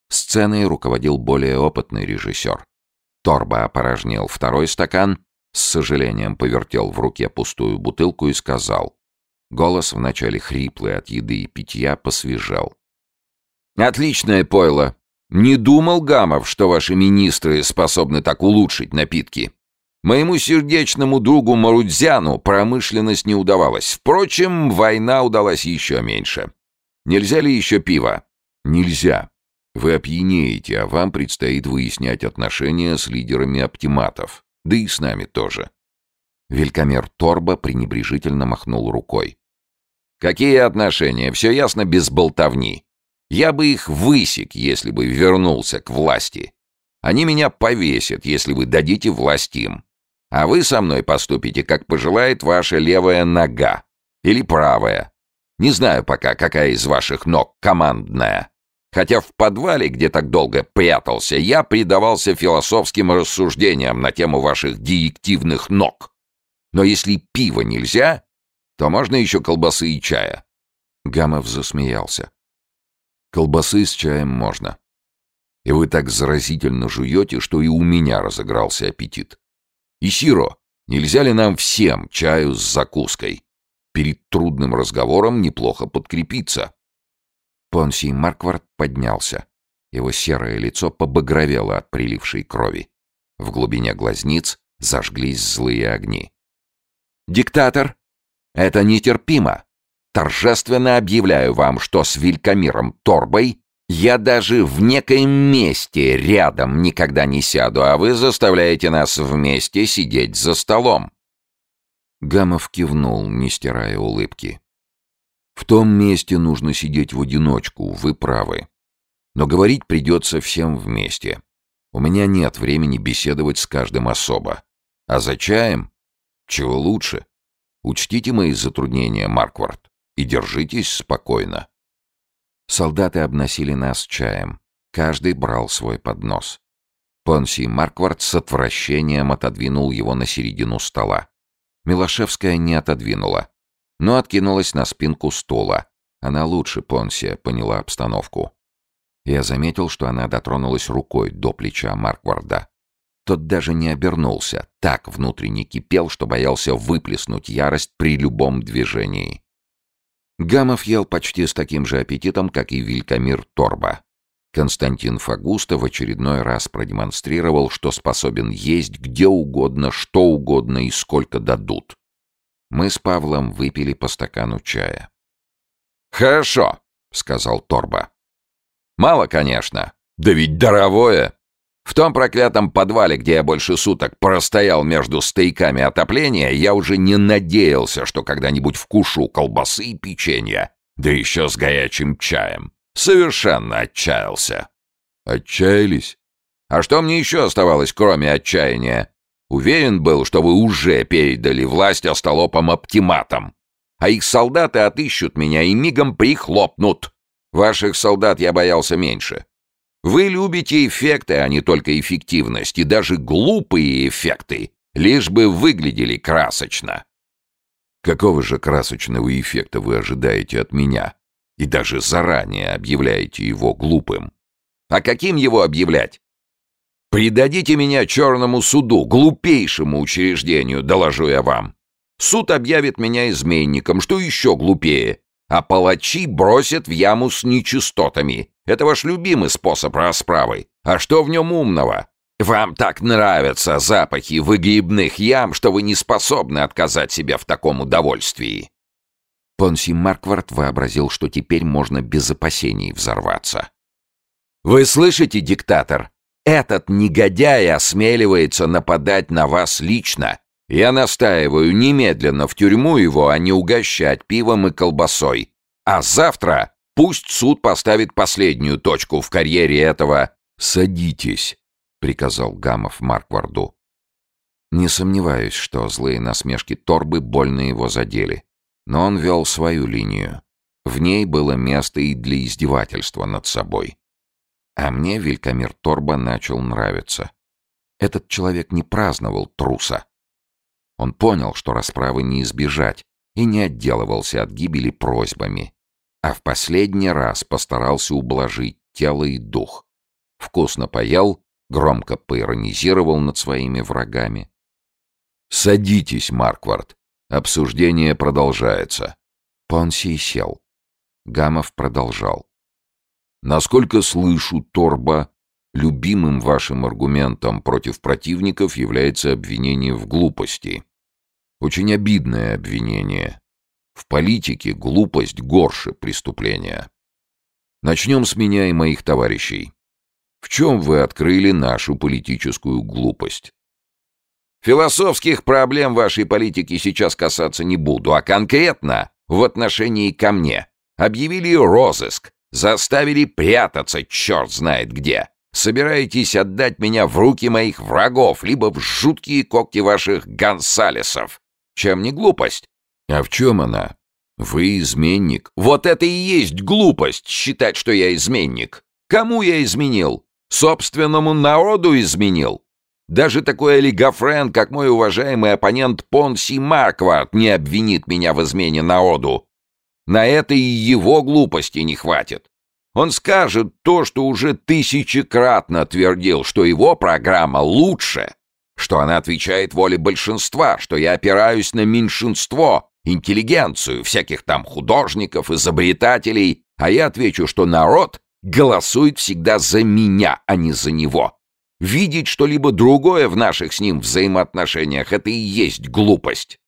Speaker 1: Сценой руководил более опытный режиссер. Торба опорожнил второй стакан, с сожалением повертел в руке пустую бутылку и сказал. Голос, вначале хриплый от еды и питья, посвежел. «Отличное пойло! Не думал, Гамов, что ваши министры способны так улучшить напитки. Моему сердечному другу Марудзяну промышленность не удавалась. Впрочем, война удалась еще меньше. Нельзя ли еще пива?
Speaker 2: Нельзя. Вы опьянеете, а вам предстоит выяснять отношения с лидерами оптиматов. Да и с нами тоже.
Speaker 1: Велькомер Торба пренебрежительно махнул рукой. «Какие отношения? Все ясно без болтовни. Я бы их высек, если бы вернулся к власти. Они меня повесят, если вы дадите власть им. А вы со мной поступите, как пожелает ваша левая нога. Или правая. Не знаю пока, какая из ваших ног командная. Хотя в подвале, где так долго прятался, я предавался философским рассуждениям на тему ваших диективных ног. Но если пива нельзя, то можно еще колбасы и чая.
Speaker 2: Гамов засмеялся. Колбасы с чаем можно. И вы так заразительно жуете, что и у меня разыгрался аппетит. «Исиро, нельзя ли нам всем чаю с закуской? Перед трудным разговором неплохо подкрепиться». Понси Марквард поднялся. Его серое лицо побагровело от прилившей крови. В глубине глазниц зажглись злые огни. «Диктатор! Это нетерпимо! Торжественно объявляю вам, что с Вилькамиром Торбой я даже в некоем месте рядом никогда не сяду, а вы заставляете нас вместе сидеть за столом. Гамов кивнул, не стирая улыбки. В том месте нужно сидеть в одиночку, вы правы. Но говорить придется всем вместе. У меня нет времени беседовать с каждым особо. А за чаем? Чего лучше? Учтите мои затруднения, Марквард, и держитесь спокойно. Солдаты обносили нас чаем. Каждый брал свой поднос. Понси Марквард с отвращением отодвинул его на середину стола. Милошевская не отодвинула, но откинулась на спинку стула. Она лучше Понсия поняла обстановку. Я заметил, что она дотронулась рукой до плеча Маркварда. Тот даже не обернулся, так внутренне кипел, что боялся выплеснуть ярость при любом движении. Гамов ел почти с таким же аппетитом, как и Вилькамир Торба. Константин Фагуста в очередной раз продемонстрировал, что способен есть где угодно, что угодно и сколько дадут. Мы с Павлом выпили по стакану чая. «Хорошо», — сказал Торба. «Мало, конечно. Да ведь даровое. В том проклятом подвале, где я больше суток простоял между стейками отопления, я уже не надеялся, что когда-нибудь вкушу колбасы и печенья, да еще с горячим чаем. Совершенно отчаялся. Отчаялись? А что мне еще оставалось, кроме отчаяния? Уверен был, что вы уже передали власть остолопам-оптиматам. А их солдаты отыщут меня и мигом прихлопнут. Ваших солдат я боялся меньше. Вы любите эффекты, а не только эффективность, и даже глупые эффекты, лишь бы выглядели красочно. Какого же красочного эффекта вы ожидаете от меня? И даже заранее объявляете его глупым. А каким его объявлять? Предадите меня черному суду, глупейшему учреждению, доложу я вам. Суд объявит меня изменником, что еще глупее, а палачи бросят в яму с нечистотами. Это ваш любимый способ расправы. А что в нем умного? Вам так нравятся запахи выгребных ям, что вы не способны отказать себе в таком удовольствии. Понси Марквард вообразил, что теперь можно без опасений взорваться. «Вы слышите, диктатор? Этот негодяй осмеливается нападать на вас лично. Я настаиваю немедленно в тюрьму его, а не угощать пивом и колбасой. А завтра пусть суд поставит последнюю точку в карьере этого... «Садитесь», — приказал Гамов Маркварду. Не сомневаюсь, что злые насмешки Торбы больно его задели. Но он вел свою линию. В ней было место и для издевательства над собой. А мне Вилькамир Торба начал нравиться. Этот человек не праздновал труса. Он понял, что расправы не избежать, и не отделывался от гибели просьбами, а в последний раз постарался ублажить тело и дух. Вкусно поел, громко поиронизировал над своими врагами. «Садитесь, Марквард. Обсуждение продолжается». Понсий сел. Гамов продолжал. «Насколько слышу, Торба, Любимым вашим аргументом против противников является обвинение в глупости. Очень обидное обвинение. В политике глупость горше преступления. Начнем с меня и моих товарищей. В чем вы открыли нашу политическую глупость? Философских проблем вашей политики сейчас касаться не буду, а конкретно в отношении ко мне. Объявили розыск, заставили прятаться черт знает где собираетесь отдать меня в руки моих врагов, либо в жуткие когти ваших гонсалесов. Чем не глупость? А в чем она? Вы изменник. Вот это и есть глупость, считать, что я изменник. Кому я изменил? Собственному народу изменил. Даже такой олигофрен, как мой уважаемый оппонент Понси Марквард, не обвинит меня в измене народу. На это и его глупости не хватит. Он скажет то, что уже тысячекратно твердил, что его программа лучше, что она отвечает воле большинства, что я опираюсь на меньшинство, интеллигенцию, всяких там художников, изобретателей,
Speaker 1: А я отвечу, что народ голосует всегда за меня, а не за него. Видеть что-либо другое в наших с ним взаимоотношениях — это и есть глупость.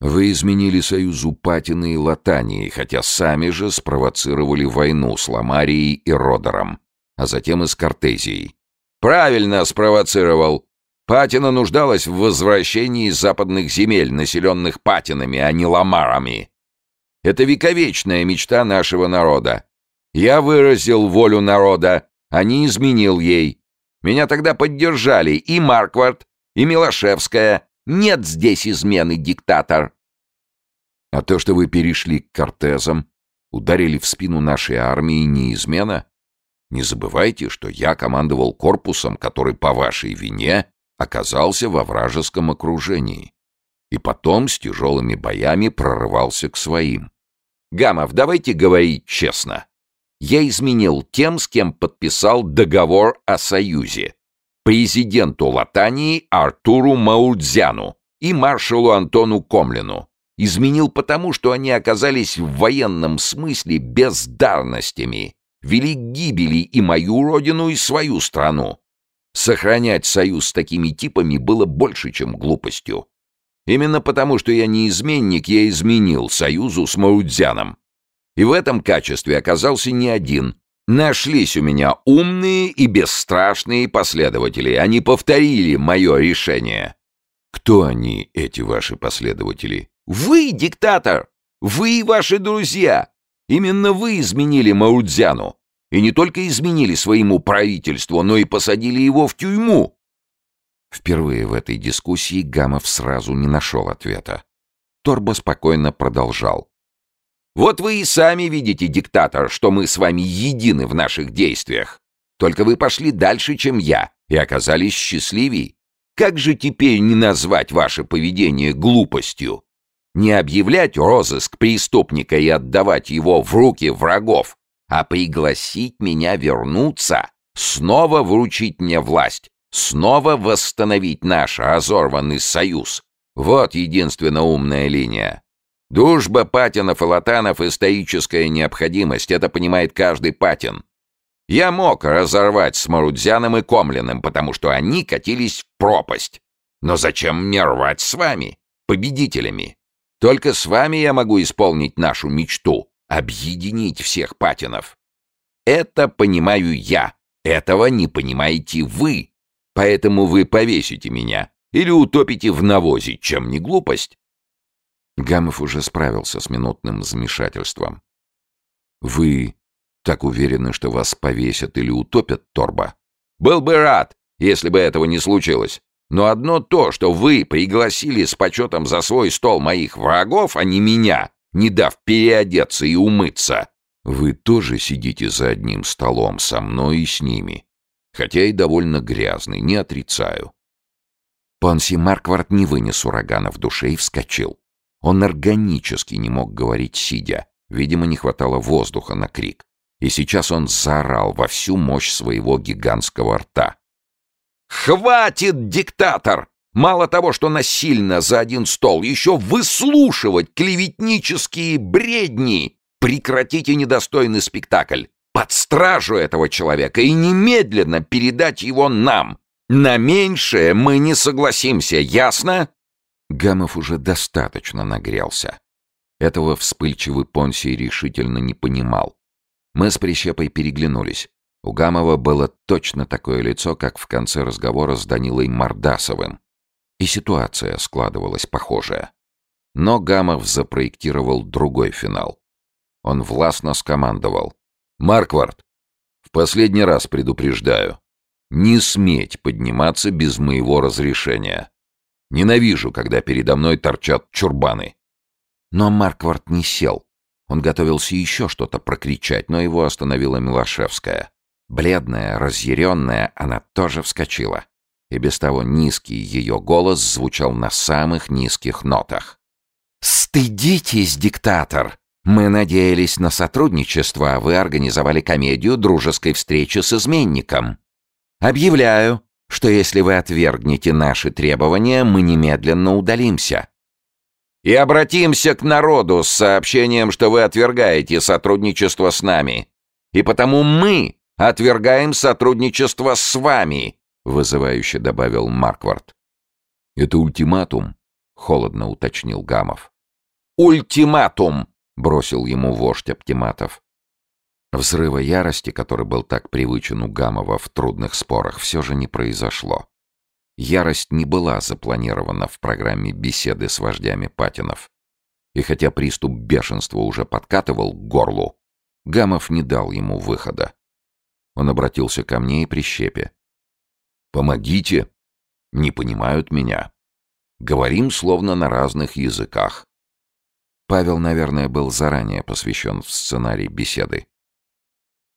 Speaker 2: Вы изменили союзу Патины и Латании, хотя сами же спровоцировали войну с Ламарией и Родером, а затем и с Кортезией.
Speaker 1: Правильно спровоцировал. Патина нуждалась в возвращении западных земель, населенных Патинами, а не Ламарами. Это вековечная мечта нашего народа. Я выразил волю народа, а не изменил ей. Меня тогда поддержали и Марквард, и Милошевская. Нет здесь измены, диктатор.
Speaker 2: А то, что вы перешли к Кортезам, ударили в спину нашей армии, не измена? Не забывайте, что я командовал корпусом, который по вашей вине оказался во вражеском окружении. И потом с тяжелыми боями прорывался к своим.
Speaker 1: Гамов, давайте говорить честно. Я изменил тем, с кем подписал договор о союзе. Президенту Латании Артуру Маудзяну и маршалу Антону Комлину. Изменил потому, что они оказались в военном смысле бездарностями, вели к гибели и мою родину, и свою страну. Сохранять союз с такими типами было больше, чем глупостью. Именно потому, что я не изменник, я изменил союзу с Маудзяном. И в этом качестве оказался не один. Нашлись у меня умные и бесстрашные последователи. Они повторили мое решение.
Speaker 2: Кто они, эти ваши последователи?
Speaker 1: Вы, диктатор! Вы и ваши друзья! Именно вы изменили Маудзяну. И не только изменили своему правительству, но и посадили его в тюрьму.
Speaker 2: Впервые в этой дискуссии Гамов сразу не нашел ответа. Торбо спокойно продолжал.
Speaker 1: «Вот вы и сами видите, диктатор, что мы с вами едины в наших действиях. Только вы пошли дальше, чем я, и оказались счастливей. Как же теперь не назвать ваше поведение глупостью? Не объявлять розыск преступника и отдавать его в руки врагов, а пригласить меня вернуться, снова вручить мне власть, Снова восстановить наш разорванный союз. Вот единственно умная линия. Дружба Патинов и Латанов — историческая необходимость, это понимает каждый Патин. Я мог разорвать с Марудзяном и Комлиным, потому что они катились в пропасть. Но зачем мне рвать с вами, победителями? Только с вами я могу исполнить нашу мечту — объединить всех Патинов. Это понимаю я, этого не понимаете вы. Поэтому вы повесите меня или утопите в навозе, чем не глупость.
Speaker 2: Гамов уже справился с минутным замешательством. «Вы так уверены, что вас повесят или утопят, Торба?»
Speaker 1: «Был бы рад, если бы этого не случилось. Но одно то, что вы пригласили с почетом за свой стол моих врагов, а не меня, не дав переодеться и умыться».
Speaker 2: «Вы тоже сидите за одним столом со мной и с ними хотя и довольно грязный, не отрицаю. Понси Марквард не вынес урагана в душе и вскочил. Он органически не мог говорить сидя. Видимо, не хватало воздуха на крик. И сейчас он заорал во всю мощь своего гигантского рта.
Speaker 1: «Хватит, диктатор! Мало того, что насильно за один стол, еще выслушивать клеветнические бредни! Прекратите недостойный спектакль! под стражу этого человека и немедленно передать его нам. На меньшее мы не согласимся, ясно?»
Speaker 2: Гамов уже достаточно нагрелся. Этого вспыльчивый Понсий решительно не понимал. Мы с Прищепой переглянулись. У Гамова было точно такое лицо, как в конце разговора с Данилой Мордасовым. И ситуация складывалась похожая. Но Гамов запроектировал другой финал. Он властно скомандовал.
Speaker 1: Марквард, в последний раз предупреждаю. Не сметь подниматься без моего разрешения. Ненавижу, когда передо мной торчат чурбаны.
Speaker 2: Но Марквард не сел. Он готовился еще что-то прокричать, но его остановила Милошевская. Бледная, разъяренная, она тоже вскочила. И без того низкий ее голос звучал на самых низких нотах. «Стыдитесь, диктатор! Мы надеялись на сотрудничество, а вы организовали комедию дружеской встречи с изменником. Объявляю, что если вы отвергнете наши требования, мы немедленно удалимся.
Speaker 1: и обратимся к народу с сообщением, что вы отвергаете сотрудничество с нами. И потому мы отвергаем сотрудничество с вами», — вызывающе добавил Марквард.
Speaker 2: «Это ультиматум», — холодно уточнил Гамов.
Speaker 1: «Ультиматум!» — бросил ему вождь Оптиматов.
Speaker 2: Взрыва ярости, который был так привычен у Гамова в трудных спорах, все же не произошло. Ярость не была запланирована в программе беседы с вождями Патинов. И хотя приступ бешенства уже подкатывал к горлу, Гамов не дал ему выхода. Он обратился ко мне и прищепе. «Помогите! Не понимают меня. Говорим словно на разных языках». Павел, наверное, был заранее посвящен в сценарий беседы.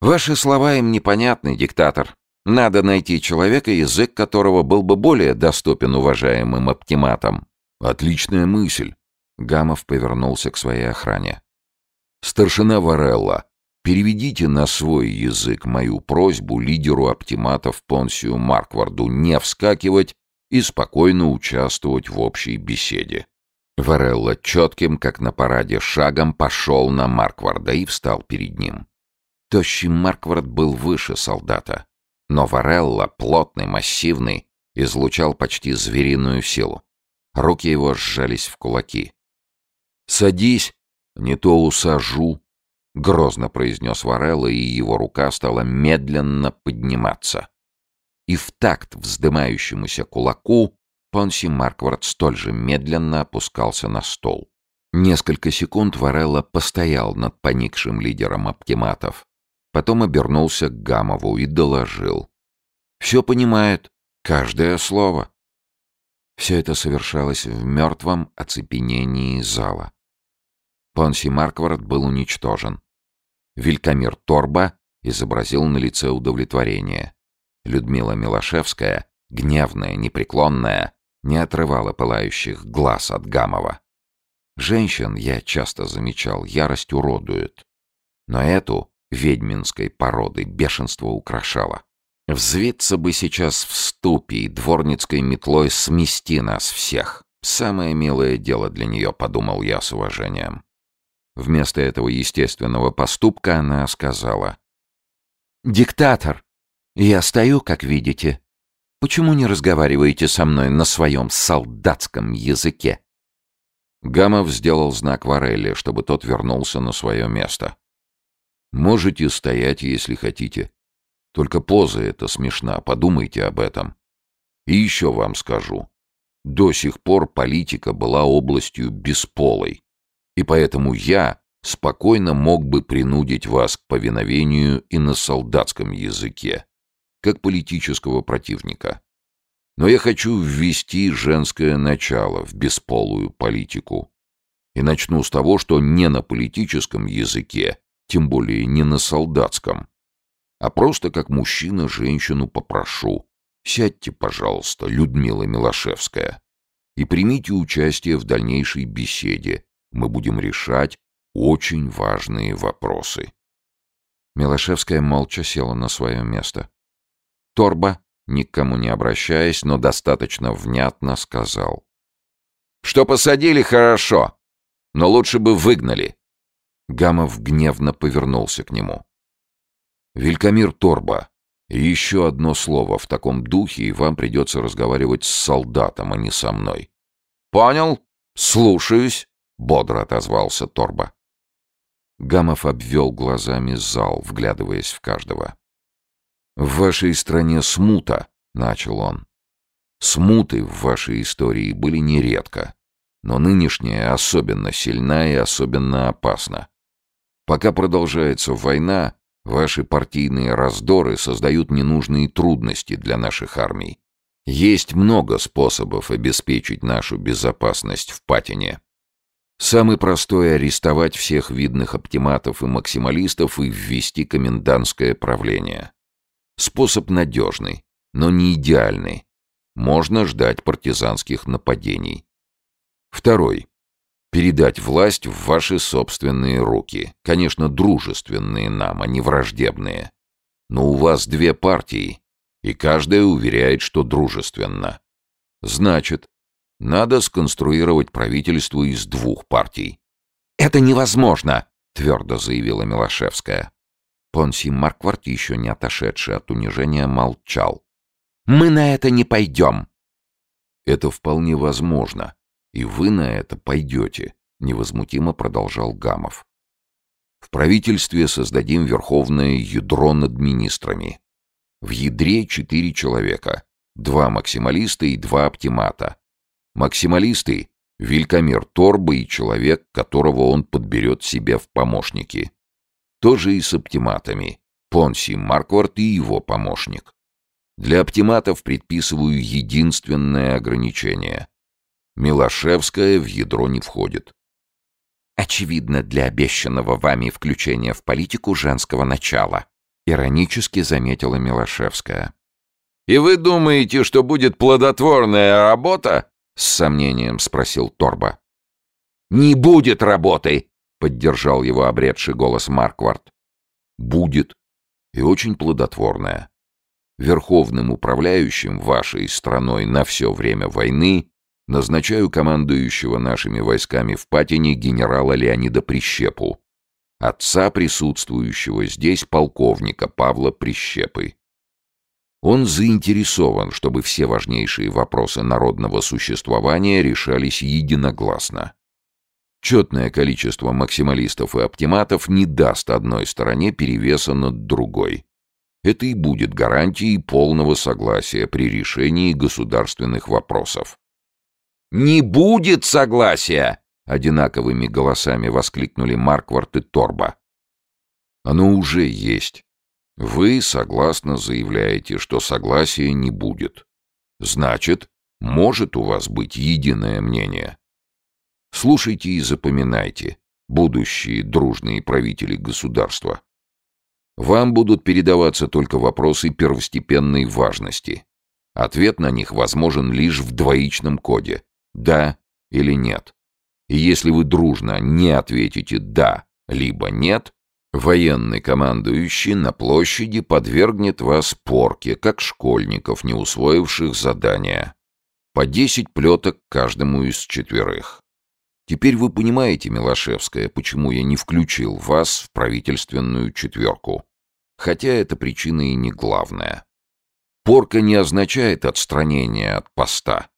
Speaker 2: «Ваши слова им непонятны, диктатор. Надо найти человека, язык которого был бы более доступен уважаемым оптиматам. Отличная мысль. Гамов повернулся к своей охране. Старшина Варелла, переведите на свой язык мою просьбу лидеру оптиматов Понсию Маркварду не вскакивать и спокойно участвовать в общей беседе. Варелла четким, как на параде, шагом пошел на Маркварда и встал перед ним. Тощий Марквард был выше солдата. Но Варелла, плотный, массивный, излучал почти звериную силу. Руки его сжались в кулаки. «Садись, не то усажу», — грозно произнес Варелла, и его рука стала медленно подниматься. И в такт вздымающемуся кулаку Понси Марквард столь же медленно опускался на стол. Несколько секунд Варелла постоял над поникшим лидером оптиматов, Потом обернулся к Гамову и доложил. «Все понимает, каждое слово». Все это совершалось в мертвом оцепенении зала. Понси Марквард был уничтожен. Вилькамир Торба изобразил на лице удовлетворение. Людмила Милошевская, гневная, непреклонная, не отрывала пылающих глаз от Гамова. Женщин, я часто замечал, ярость уродует. Но эту ведьминской породы бешенство украшало. Взвиться бы сейчас в ступе и дворницкой метлой смести нас всех. Самое милое дело для нее, подумал я с уважением. Вместо этого естественного поступка она сказала. «Диктатор, я стою, как видите. Почему не разговариваете со мной на своем солдатском языке?» Гамов сделал знак Варелли, чтобы тот вернулся на свое место. Можете стоять, если хотите. Только поза эта смешна, подумайте об этом. И еще вам скажу. До сих пор политика была областью бесполой. И поэтому я спокойно мог бы принудить вас к повиновению и на солдатском языке, как политического противника. Но я хочу ввести женское начало в бесполую политику. И начну с того, что не на политическом языке тем более не на солдатском, а просто как мужчина женщину попрошу. Сядьте, пожалуйста, Людмила Милошевская, и примите участие в дальнейшей беседе. Мы будем решать очень важные вопросы. Милошевская молча села на свое место. Торба, никому не обращаясь, но достаточно внятно сказал. «Что посадили, хорошо, но лучше бы выгнали. Гамов гневно повернулся к нему. «Велькамир Торба, еще одно слово в таком духе, и вам придется разговаривать с солдатом, а не со мной». «Понял? Слушаюсь», — бодро отозвался Торба. Гамов обвел глазами зал, вглядываясь в каждого. «В вашей стране смута», — начал он. «Смуты в вашей истории были нередко, но нынешняя особенно сильна и особенно опасна. Пока продолжается война, ваши партийные раздоры создают ненужные трудности для наших армий. Есть много способов обеспечить нашу безопасность в Патине. Самый простой — арестовать всех видных оптиматов и максималистов и ввести комендантское правление. Способ надежный, но не идеальный. Можно ждать партизанских нападений. Второй передать власть в ваши собственные руки. Конечно, дружественные нам, а не враждебные. Но у вас две партии, и каждая уверяет, что дружественно. Значит,
Speaker 1: Надо сконструировать правительство из двух партий.
Speaker 2: «Это невозможно!» — твердо заявила Милошевская. Понси Марквард, еще не отошедший от унижения, молчал. «Мы на это не пойдем!»
Speaker 1: «Это вполне возможно, и вы на это пойдете», — невозмутимо продолжал Гамов. «В правительстве создадим верховное ядро над министрами. В ядре четыре человека, два максималиста и два оптимата. Максималисты — Вилькамир Торба и человек, которого он подберет себе в помощники. Тоже и с оптиматами. Понси Марквард и его помощник. Для оптиматов предписываю единственное ограничение. Милошевская в ядро не входит.
Speaker 2: Очевидно, для обещанного вами включения в политику женского начала, иронически заметила Милошевская.
Speaker 1: «И вы думаете, что будет плодотворная работа?» — с сомнением спросил Торба.
Speaker 2: «Не будет работы!» поддержал его обретший голос Марквард.
Speaker 1: Будет. И очень плодотворная. Верховным управляющим вашей страной на все время войны назначаю командующего нашими войсками в Патине генерала Леонида Прищепу, отца присутствующего здесь полковника Павла Прищепы. Он заинтересован, чтобы все важнейшие вопросы народного существования решались единогласно. Четное количество максималистов и оптиматов не даст одной стороне перевеса над другой. Это и будет гарантией полного согласия при решении государственных вопросов.
Speaker 2: «Не будет согласия!»
Speaker 1: — одинаковыми голосами воскликнули Марквард и Торба. «Оно уже есть. Вы согласно заявляете, что согласия не будет. Значит, может у вас быть единое мнение. Слушайте и запоминайте, будущие дружные правители государства. Вам будут передаваться только вопросы первостепенной важности. Ответ на них возможен лишь в двоичном коде «да» или «нет». И если вы дружно не ответите «да» либо «нет», военный командующий на площади подвергнет вас порке, как школьников, не усвоивших задания. По десять плеток каждому из четверых. Теперь вы понимаете, Милошевская, почему я не включил вас в правительственную четверку. Хотя эта причина и не главная. Порка не означает отстранение от поста.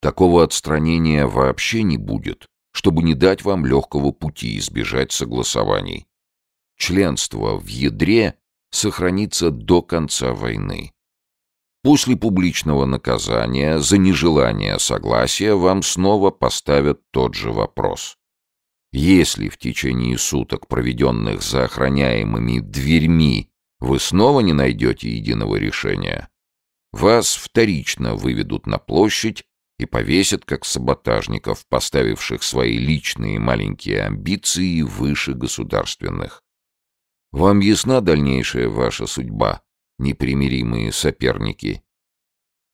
Speaker 1: Такого отстранения вообще не будет, чтобы не дать вам легкого пути избежать согласований. Членство в ядре сохранится до конца войны. После публичного наказания за нежелание согласия вам снова поставят тот же вопрос. Если в течение суток, проведенных за охраняемыми дверьми, вы снова не найдете единого решения, вас вторично выведут на площадь и повесят как саботажников, поставивших свои личные маленькие амбиции выше государственных. Вам ясна дальнейшая ваша судьба? непримиримые соперники.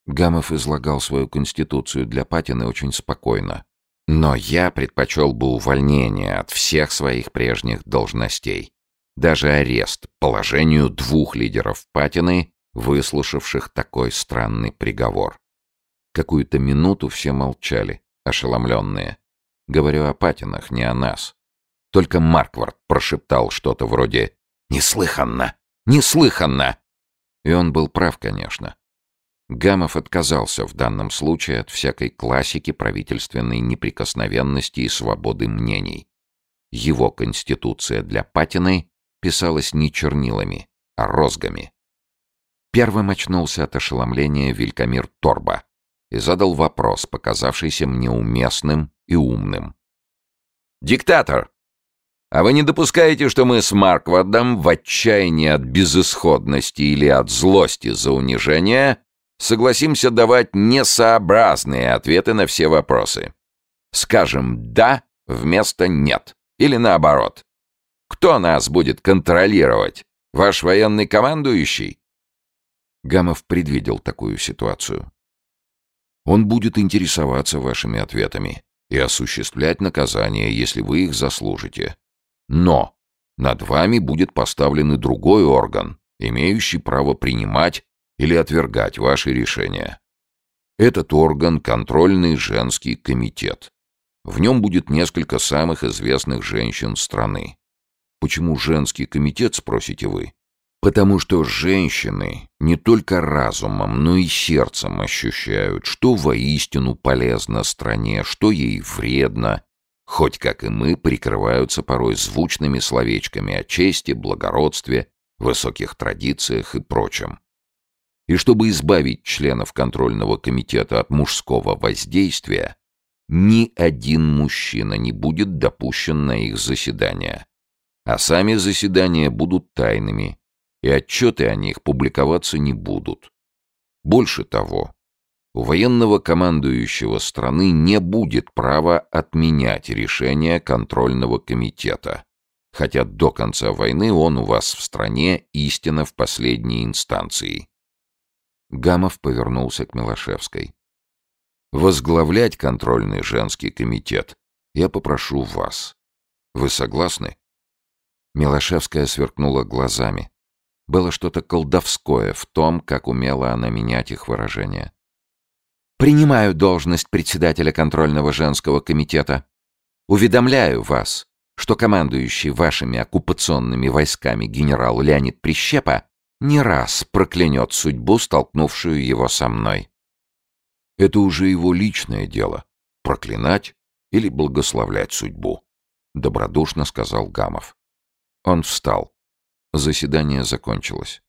Speaker 2: Гамов излагал свою конституцию для Патины очень спокойно. Но я предпочел бы увольнение от всех своих прежних должностей. Даже арест положению двух лидеров Патины, выслушавших такой странный приговор. Какую-то минуту все молчали, ошеломленные. Говорю о Патинах, не о нас. Только Марквард прошептал что-то вроде «Неслыханно! Неслыханно!» И он был прав, конечно. Гамов отказался в данном случае от всякой классики правительственной неприкосновенности и свободы мнений. Его конституция для Патиной писалась не чернилами, а розгами. Первым очнулся от ошеломления Вилькамир Торба и задал вопрос, показавшийся мне уместным и умным.
Speaker 1: «Диктатор, а вы не допускаете, что мы с Марквардом в отчаянии от безысходности или от злости за унижение согласимся давать несообразные ответы на все вопросы? Скажем «да» вместо «нет» или наоборот. Кто нас будет контролировать? Ваш военный командующий?
Speaker 2: Гамов предвидел такую ситуацию.
Speaker 1: Он будет интересоваться вашими ответами и осуществлять наказание, если вы их заслужите. Но над вами будет поставлен и другой орган, имеющий право принимать или отвергать ваши решения. Этот орган — контрольный женский комитет. В нем будет несколько самых известных женщин страны. Почему женский комитет, спросите вы? Потому что женщины не только разумом, но и сердцем ощущают, что воистину полезно стране, что ей вредно, хоть, как и мы, прикрываются порой звучными словечками о чести, благородстве, высоких традициях и прочем. И чтобы избавить членов контрольного комитета от мужского воздействия, ни один мужчина не будет допущен на их заседания. А сами заседания будут тайными, и отчеты о них публиковаться не будут. Больше того, у военного командующего страны не будет права отменять решение контрольного комитета, хотя до конца войны он у вас в стране истина в последней инстанции. Гамов повернулся к Милошевской. «Возглавлять контрольный женский комитет я попрошу вас. Вы согласны?» Милошевская сверкнула глазами. Было что-то колдовское в том, как умела она менять их выражение. «Принимаю должность председателя контрольного женского комитета. Уведомляю вас, что командующий вашими оккупационными войсками генерал Леонид Прищепа не раз проклянет судьбу, столкнувшую его со мной». «Это уже его личное дело. Проклинать или благословлять судьбу», — добродушно сказал Гамов. Он встал. Заседание закончилось.